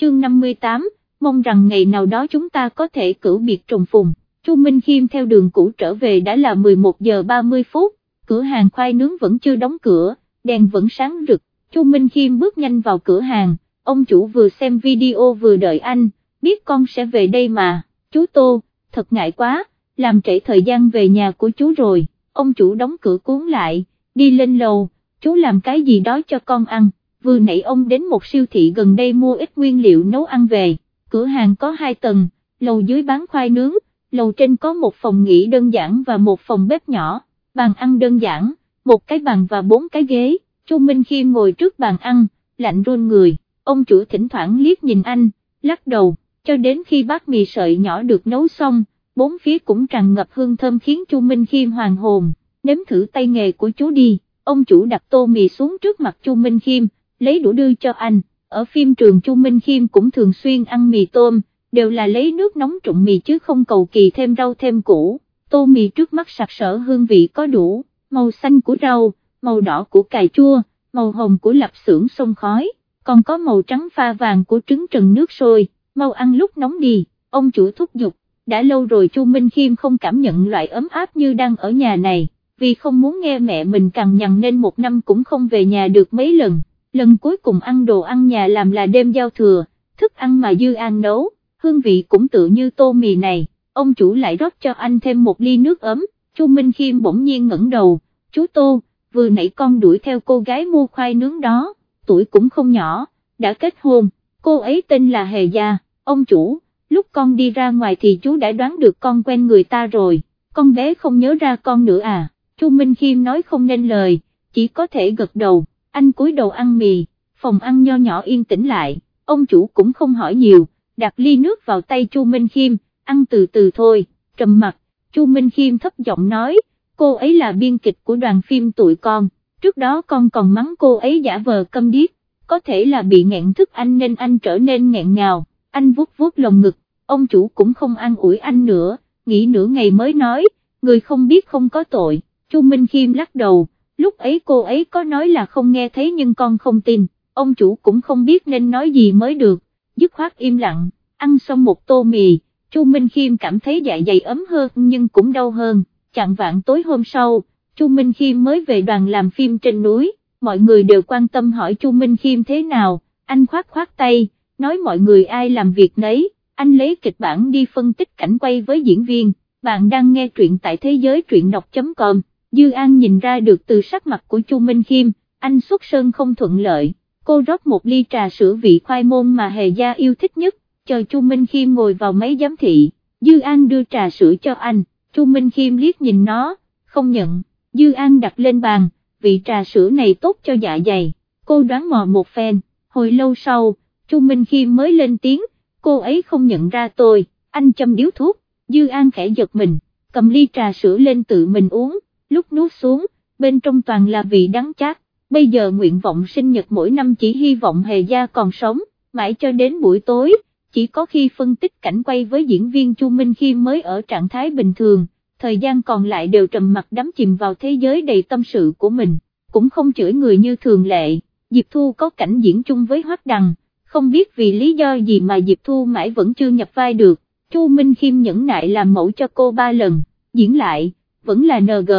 chương 58, mong rằng ngày nào đó chúng ta có thể cử biệt trùng phùng. Chu Minh Khiêm theo đường cũ trở về đã là 11 giờ 30 phút, cửa hàng khoai nướng vẫn chưa đóng cửa, đèn vẫn sáng rực, Chu Minh Khiêm bước nhanh vào cửa hàng, ông chủ vừa xem video vừa đợi anh, biết con sẽ về đây mà, chú Tô, thật ngại quá, làm trễ thời gian về nhà của chú rồi, ông chủ đóng cửa cuốn lại, đi lên lầu, chú làm cái gì đó cho con ăn, vừa nãy ông đến một siêu thị gần đây mua ít nguyên liệu nấu ăn về, cửa hàng có hai tầng, lầu dưới bán khoai nướng, lầu trên có một phòng nghỉ đơn giản và một phòng bếp nhỏ, bàn ăn đơn giản, một cái bàn và bốn cái ghế, Chu Minh Khiêm ngồi trước bàn ăn, lạnh run người, ông chủ thỉnh thoảng liếc nhìn anh, lắc đầu, cho đến khi bát mì sợi nhỏ được nấu xong, bốn phía cũng tràn ngập hương thơm khiến Chu Minh Khiêm hoàng hồn, nếm thử tay nghề của chú đi, ông chủ đặt tô mì xuống trước mặt Chu Minh Khiêm, lấy đũa đưa cho anh, ở phim trường Chu Minh Khiêm cũng thường xuyên ăn mì tôm, đều là lấy nước nóng trụng mì chứ không cầu kỳ thêm rau thêm củ, tô mì trước mắt sặc sỡ hương vị có đủ, màu xanh của rau, màu đỏ của cà chua, màu hồng của lạp xưởng sông khói, còn có màu trắng pha vàng của trứng trần nước sôi, mau ăn lúc nóng đi, ông chủ thúc giục, đã lâu rồi Chu Minh Khiêm không cảm nhận loại ấm áp như đang ở nhà này, vì không muốn nghe mẹ mình cằn nhằn nên một năm cũng không về nhà được mấy lần, lần cuối cùng ăn đồ ăn nhà làm là đêm giao thừa, thức ăn mà Dư An nấu, hương vị cũng tự như tô mì này, ông chủ lại rót cho anh thêm một ly nước ấm, Chu Minh Khiêm bỗng nhiên ngẩng đầu, chú Tô, vừa nãy con đuổi theo cô gái mua khoai nướng đó, tuổi cũng không nhỏ, đã kết hôn, cô ấy tên là Hề Gia, ông chủ, lúc con đi ra ngoài thì chú đã đoán được con quen người ta rồi, con bé không nhớ ra con nữa à, Chu Minh Khiêm nói không nên lời, chỉ có thể gật đầu, anh cúi đầu ăn mì, phòng ăn nho nhỏ yên tĩnh lại, ông chủ cũng không hỏi nhiều, đặt ly nước vào tay Chu Minh Khiêm, ăn từ từ thôi, trầm mặt, Chu Minh Khiêm thấp giọng nói, cô ấy là biên kịch của đoàn phim tụi con, trước đó con còn mắng cô ấy giả vờ câm điếc, có thể là bị nghẹn thức anh nên anh trở nên nghẹn ngào, anh vuốt vuốt lồng ngực, ông chủ cũng không an ủi anh nữa, nghĩ nửa ngày mới nói, người không biết không có tội, Chu Minh Khiêm lắc đầu, lúc ấy cô ấy có nói là không nghe thấy nhưng con không tin, ông chủ cũng không biết nên nói gì mới được, dứt khoát im lặng, ăn xong một tô mì, Chu Minh Khiêm cảm thấy dạ dày ấm hơn nhưng cũng đau hơn, chặn vạn tối hôm sau, Chu Minh Khiêm mới về đoàn làm phim trên núi, mọi người đều quan tâm hỏi Chu Minh Khiêm thế nào, anh khoát khoát tay, nói mọi người ai làm việc nấy, anh lấy kịch bản đi phân tích cảnh quay với diễn viên, bạn đang nghe truyện tại thế giới truyện đọc.com, Dư An nhìn ra được từ sắc mặt của Chu Minh Khiêm, anh xuất sơn không thuận lợi, cô rót một ly trà sữa vị khoai môn mà Hề Gia yêu thích nhất, chờ Chu Minh Khiêm ngồi vào máy giám thị, Dư An đưa trà sữa cho anh, Chu Minh Khiêm liếc nhìn nó, không nhận, Dư An đặt lên bàn, vị trà sữa này tốt cho dạ dày, cô đoán mò một phen, hồi lâu sau, Chu Minh Khiêm mới lên tiếng, cô ấy không nhận ra tôi, anh châm điếu thuốc, Dư An khẽ giật mình, cầm ly trà sữa lên tự mình uống, lúc nuốt xuống, bên trong toàn là vị đắng chát, bây giờ nguyện vọng sinh nhật mỗi năm chỉ hy vọng hề gia còn sống, mãi cho đến buổi tối, chỉ có khi phân tích cảnh quay với diễn viên Chu Minh khi mới ở trạng thái bình thường, thời gian còn lại đều trầm mặt đắm chìm vào thế giới đầy tâm sự của mình, cũng không chửi người như thường lệ, Diệp Thu có cảnh diễn chung với Hoắc Đằng, không biết vì lý do gì mà Diệp Thu mãi vẫn chưa nhập vai được, Chu Minh Khiêm nhẫn nại làm mẫu cho cô ba lần, diễn lại, vẫn là NG,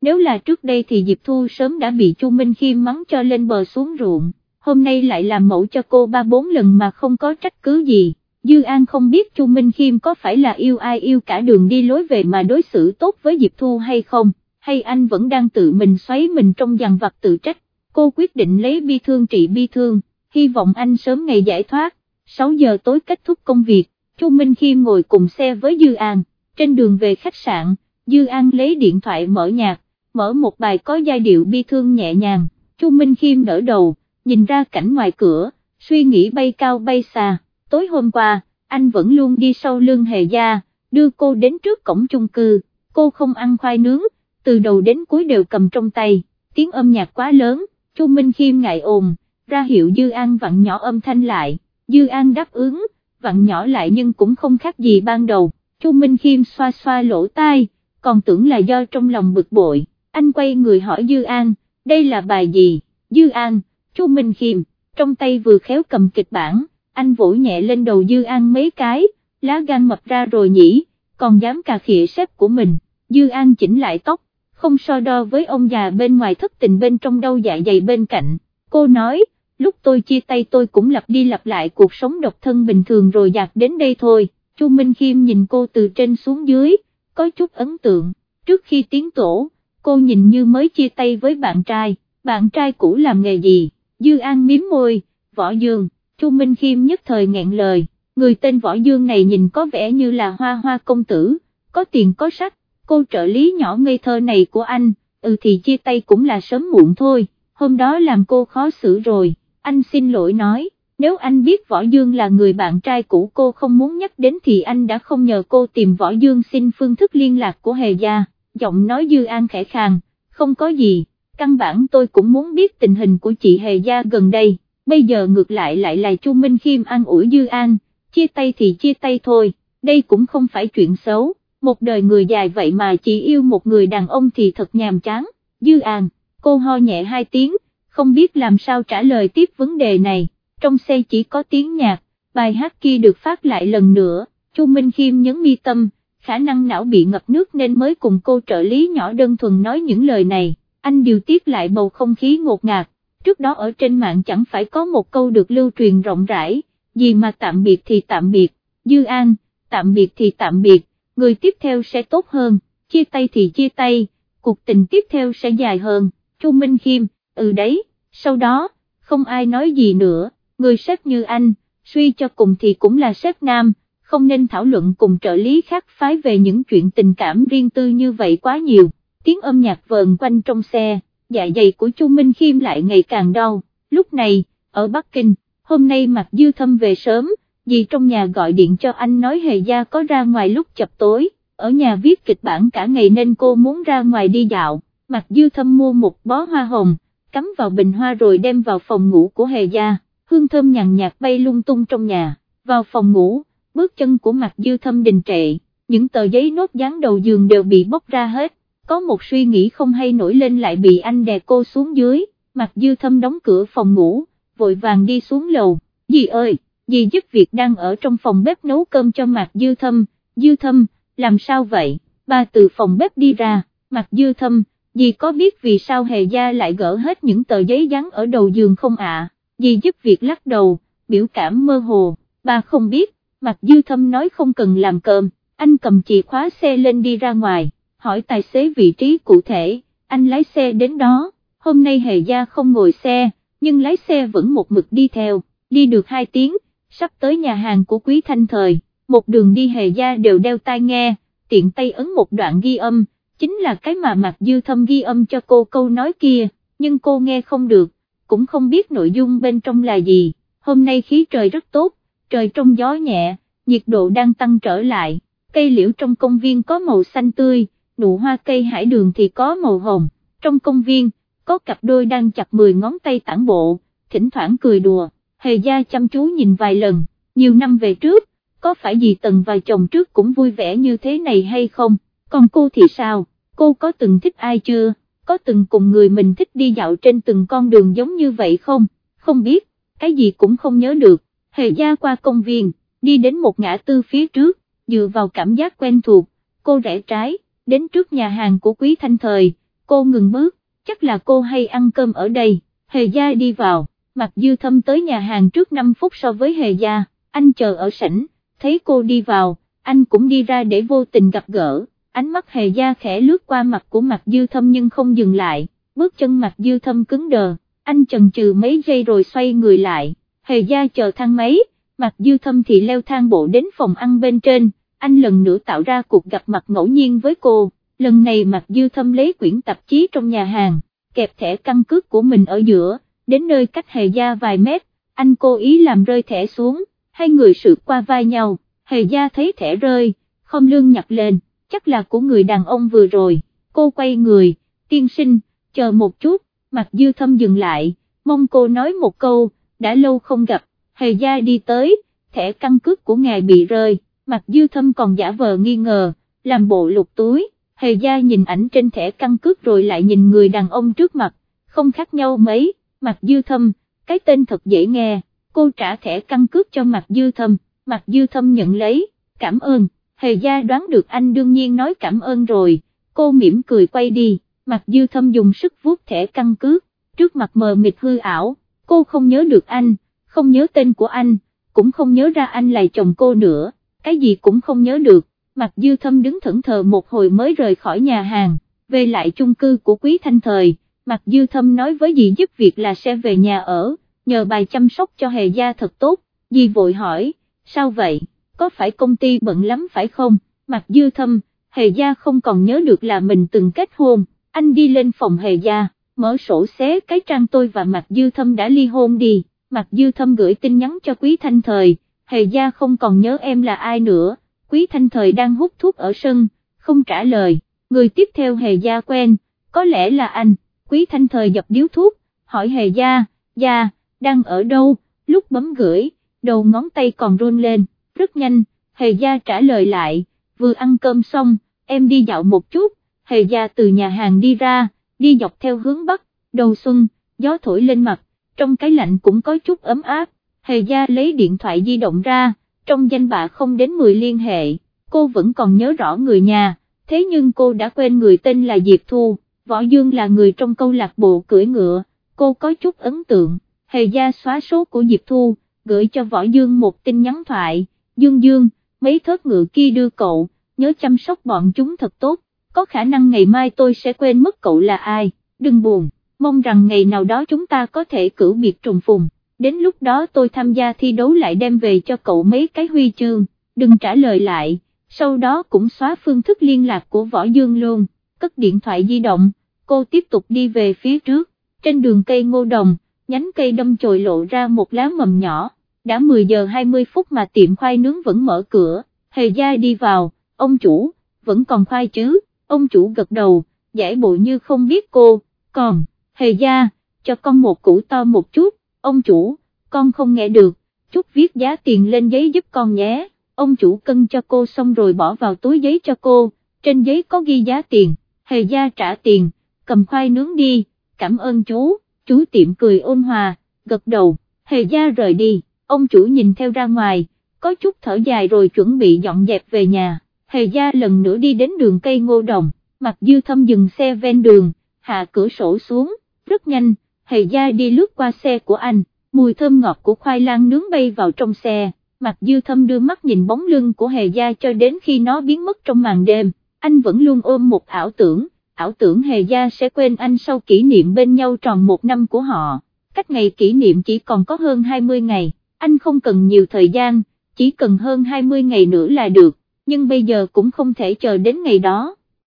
nếu là trước đây thì Diệp Thu sớm đã bị Chu Minh Khiêm mắng cho lên bờ xuống ruộng, hôm nay lại làm mẫu cho cô ba bốn lần mà không có trách cứ gì. Dư An không biết Chu Minh Khiêm có phải là yêu ai yêu cả đường đi lối về mà đối xử tốt với Diệp Thu hay không, hay anh vẫn đang tự mình xoáy mình trong dằn vặt tự trách, cô quyết định lấy bi thương trị bi thương, hy vọng anh sớm ngày giải thoát, 6 giờ tối kết thúc công việc, Chu Minh Khiêm ngồi cùng xe với Dư An, trên đường về khách sạn, Dư An lấy điện thoại mở nhạc, mở một bài có giai điệu bi thương nhẹ nhàng, Chu Minh Khiêm đỡ đầu, nhìn ra cảnh ngoài cửa, suy nghĩ bay cao bay xa. Tối hôm qua, anh vẫn luôn đi sau lưng hề gia, đưa cô đến trước cổng chung cư, cô không ăn khoai nướng, từ đầu đến cuối đều cầm trong tay, tiếng âm nhạc quá lớn, Chu Minh Khiêm ngại ồn, ra hiệu Dư An vặn nhỏ âm thanh lại, Dư An đáp ứng, vặn nhỏ lại nhưng cũng không khác gì ban đầu, Chu Minh Khiêm xoa xoa lỗ tai, còn tưởng là do trong lòng bực bội, anh quay người hỏi Dư An, đây là bài gì, Dư An, Chu Minh Khiêm, trong tay vừa khéo cầm kịch bản anh vỗ nhẹ lên đầu Dư An mấy cái, lá gan mập ra rồi nhỉ, còn dám cà khịa sếp của mình, Dư An chỉnh lại tóc, không so đo với ông già bên ngoài thất tình bên trong đâu dạ dày bên cạnh, cô nói, lúc tôi chia tay tôi cũng lặp đi lặp lại cuộc sống độc thân bình thường rồi dạt đến đây thôi, Chu Minh Khiêm nhìn cô từ trên xuống dưới, có chút ấn tượng, trước khi tiến tổ, cô nhìn như mới chia tay với bạn trai, bạn trai cũ làm nghề gì, Dư An miếm môi, Võ Dương, Chu Minh Khiêm nhất thời ngẹn lời, người tên Võ Dương này nhìn có vẻ như là hoa hoa công tử, có tiền có sắc, cô trợ lý nhỏ ngây thơ này của anh, ừ thì chia tay cũng là sớm muộn thôi, hôm đó làm cô khó xử rồi, anh xin lỗi nói, nếu anh biết Võ Dương là người bạn trai cũ cô không muốn nhắc đến thì anh đã không nhờ cô tìm Võ Dương xin phương thức liên lạc của Hề Gia, giọng nói Dư An khẽ khàng, không có gì, căn bản tôi cũng muốn biết tình hình của chị Hề Gia gần đây, bây giờ ngược lại lại là Chu Minh Khiêm an ủi Dư An, chia tay thì chia tay thôi, đây cũng không phải chuyện xấu, một đời người dài vậy mà chỉ yêu một người đàn ông thì thật nhàm chán, Dư An, cô ho nhẹ hai tiếng, không biết làm sao trả lời tiếp vấn đề này, trong xe chỉ có tiếng nhạc, bài hát kia được phát lại lần nữa, Chu Minh Khiêm nhấn mi tâm, khả năng não bị ngập nước nên mới cùng cô trợ lý nhỏ đơn thuần nói những lời này, anh điều tiết lại bầu không khí ngột ngạt, trước đó ở trên mạng chẳng phải có một câu được lưu truyền rộng rãi, gì mà tạm biệt thì tạm biệt, Dư An, tạm biệt thì tạm biệt, người tiếp theo sẽ tốt hơn, chia tay thì chia tay, cuộc tình tiếp theo sẽ dài hơn, Chu Minh Khiêm, ừ đấy, sau đó, không ai nói gì nữa, người sếp như anh, suy cho cùng thì cũng là sếp nam, không nên thảo luận cùng trợ lý khác phái về những chuyện tình cảm riêng tư như vậy quá nhiều, tiếng âm nhạc vờn quanh trong xe, dạ dày của Chu Minh Khiêm lại ngày càng đau, lúc này, ở Bắc Kinh, hôm nay Mạc Dư Thâm về sớm, dì trong nhà gọi điện cho anh nói Hề Gia có ra ngoài lúc chập tối, ở nhà viết kịch bản cả ngày nên cô muốn ra ngoài đi dạo, Mạc Dư Thâm mua một bó hoa hồng, cắm vào bình hoa rồi đem vào phòng ngủ của Hề Gia, hương thơm nhàn nhạt bay lung tung trong nhà, vào phòng ngủ, bước chân của Mạc Dư Thâm đình trệ, những tờ giấy nốt dán đầu giường đều bị bóc ra hết, có một suy nghĩ không hay nổi lên lại bị anh đè cô xuống dưới, Mạc Dư Thâm đóng cửa phòng ngủ, vội vàng đi xuống lầu, dì ơi, dì giúp việc đang ở trong phòng bếp nấu cơm cho Mạc Dư Thâm, Dư Thâm, làm sao vậy, ba từ phòng bếp đi ra, Mạc Dư Thâm, dì có biết vì sao Hề Gia lại gỡ hết những tờ giấy dán ở đầu giường không ạ, dì giúp việc lắc đầu, biểu cảm mơ hồ, ba không biết, Mạc Dư Thâm nói không cần làm cơm, anh cầm chìa khóa xe lên đi ra ngoài, hỏi tài xế vị trí cụ thể, anh lái xe đến đó, hôm nay Hề Gia không ngồi xe, nhưng lái xe vẫn một mực đi theo, đi được hai tiếng, sắp tới nhà hàng của Quý Thanh Thời, một đường đi Hề Gia đều đeo tai nghe, tiện tay ấn một đoạn ghi âm, chính là cái mà Mạc Dư Thâm ghi âm cho cô câu nói kia, nhưng cô nghe không được, cũng không biết nội dung bên trong là gì, hôm nay khí trời rất tốt, trời trong gió nhẹ, nhiệt độ đang tăng trở lại, cây liễu trong công viên có màu xanh tươi, nụ hoa cây hải đường thì có màu hồng, trong công viên, có cặp đôi đang chặt 10 ngón tay tản bộ, thỉnh thoảng cười đùa, hề gia chăm chú nhìn vài lần, nhiều năm về trước, có phải gì tần và chồng trước cũng vui vẻ như thế này hay không, còn cô thì sao, cô có từng thích ai chưa, có từng cùng người mình thích đi dạo trên từng con đường giống như vậy không, không biết, cái gì cũng không nhớ được, hề gia qua công viên, đi đến một ngã tư phía trước, dựa vào cảm giác quen thuộc, cô rẽ trái, đến trước nhà hàng của quý thanh thời, cô ngừng bước, chắc là cô hay ăn cơm ở đây, hề gia đi vào, mặc dư thâm tới nhà hàng trước 5 phút so với hề gia, anh chờ ở sảnh, thấy cô đi vào, anh cũng đi ra để vô tình gặp gỡ, ánh mắt hề gia khẽ lướt qua mặt của mặt dư thâm nhưng không dừng lại, bước chân mặt dư thâm cứng đờ, anh chần chừ mấy giây rồi xoay người lại, hề gia chờ thang máy, mặt dư thâm thì leo thang bộ đến phòng ăn bên trên, anh lần nữa tạo ra cuộc gặp mặt ngẫu nhiên với cô, lần này mặt dư thâm lấy quyển tạp chí trong nhà hàng, kẹp thẻ căn cước của mình ở giữa, đến nơi cách hề gia vài mét, anh cố ý làm rơi thẻ xuống, hai người sự qua vai nhau, hề gia thấy thẻ rơi, không lương nhặt lên, chắc là của người đàn ông vừa rồi, cô quay người, tiên sinh, chờ một chút, mặt dư thâm dừng lại, mong cô nói một câu, đã lâu không gặp, hề gia đi tới, thẻ căn cước của ngài bị rơi, mặt dư thâm còn giả vờ nghi ngờ, làm bộ lục túi, hề gia nhìn ảnh trên thẻ căn cước rồi lại nhìn người đàn ông trước mặt, không khác nhau mấy, mặt dư thâm, cái tên thật dễ nghe, cô trả thẻ căn cước cho mặt Dư Thâm, mặt Dư Thâm nhận lấy, cảm ơn, hề gia đoán được anh đương nhiên nói cảm ơn rồi, cô mỉm cười quay đi, mặt Dư Thâm dùng sức vuốt thẻ căn cước, trước mặt mờ mịt hư ảo, cô không nhớ được anh, không nhớ tên của anh, cũng không nhớ ra anh là chồng cô nữa, cái gì cũng không nhớ được, Mạc Dư Thâm đứng thẫn thờ một hồi mới rời khỏi nhà hàng, về lại chung cư của Quý Thanh Thời, Mạc Dư Thâm nói với dì giúp việc là sẽ về nhà ở, nhờ bài chăm sóc cho hề gia thật tốt, dì vội hỏi, sao vậy, có phải công ty bận lắm phải không, Mạc Dư Thâm, hề gia không còn nhớ được là mình từng kết hôn, anh đi lên phòng hề gia, mở sổ xé cái trang tôi và Mạc Dư Thâm đã ly hôn đi, Mạc Dư Thâm gửi tin nhắn cho Quý Thanh Thời, hề gia không còn nhớ em là ai nữa, Quý Thanh Thời đang hút thuốc ở sân, không trả lời, người tiếp theo hề gia quen, có lẽ là anh, Quý Thanh Thời dập điếu thuốc, hỏi hề gia, gia, đang ở đâu, lúc bấm gửi, đầu ngón tay còn run lên, rất nhanh, hề gia trả lời lại, vừa ăn cơm xong, em đi dạo một chút, hề gia từ nhà hàng đi ra, đi dọc theo hướng bắc, đầu xuân, gió thổi lên mặt, trong cái lạnh cũng có chút ấm áp, hề gia lấy điện thoại di động ra, trong danh bạ không đến 10 liên hệ, cô vẫn còn nhớ rõ người nhà, thế nhưng cô đã quên người tên là Diệp Thu, Võ Dương là người trong câu lạc bộ cưỡi ngựa, cô có chút ấn tượng, hề gia xóa số của Diệp Thu, gửi cho Võ Dương một tin nhắn thoại, Dương Dương, mấy thớt ngựa kia đưa cậu, nhớ chăm sóc bọn chúng thật tốt, có khả năng ngày mai tôi sẽ quên mất cậu là ai, đừng buồn, mong rằng ngày nào đó chúng ta có thể cử biệt trùng phùng, đến lúc đó tôi tham gia thi đấu lại đem về cho cậu mấy cái huy chương, đừng trả lời lại, sau đó cũng xóa phương thức liên lạc của Võ Dương luôn, cất điện thoại di động, cô tiếp tục đi về phía trước, trên đường cây ngô đồng, nhánh cây đâm chồi lộ ra một lá mầm nhỏ, đã 10 giờ 20 phút mà tiệm khoai nướng vẫn mở cửa, hề gia đi vào, ông chủ, vẫn còn khoai chứ, ông chủ gật đầu, giải bộ như không biết cô, còn, hề gia, cho con một củ to một chút, ông chủ, con không nghe được, chút viết giá tiền lên giấy giúp con nhé, ông chủ cân cho cô xong rồi bỏ vào túi giấy cho cô, trên giấy có ghi giá tiền, hề gia trả tiền, cầm khoai nướng đi, cảm ơn chú, chú tiệm cười ôn hòa, gật đầu, hề gia rời đi, ông chủ nhìn theo ra ngoài, có chút thở dài rồi chuẩn bị dọn dẹp về nhà, hề gia lần nữa đi đến đường cây ngô đồng, mặt dư thâm dừng xe ven đường, hạ cửa sổ xuống, rất nhanh, hề gia đi lướt qua xe của anh, mùi thơm ngọt của khoai lang nướng bay vào trong xe, mặt dư thâm đưa mắt nhìn bóng lưng của hề gia cho đến khi nó biến mất trong màn đêm, anh vẫn luôn ôm một ảo tưởng ảo tưởng hề gia sẽ quên anh sau kỷ niệm bên nhau tròn một năm của họ, cách ngày kỷ niệm chỉ còn có hơn 20 ngày, anh không cần nhiều thời gian, chỉ cần hơn 20 ngày nữa là được, nhưng bây giờ cũng không thể chờ đến ngày đó,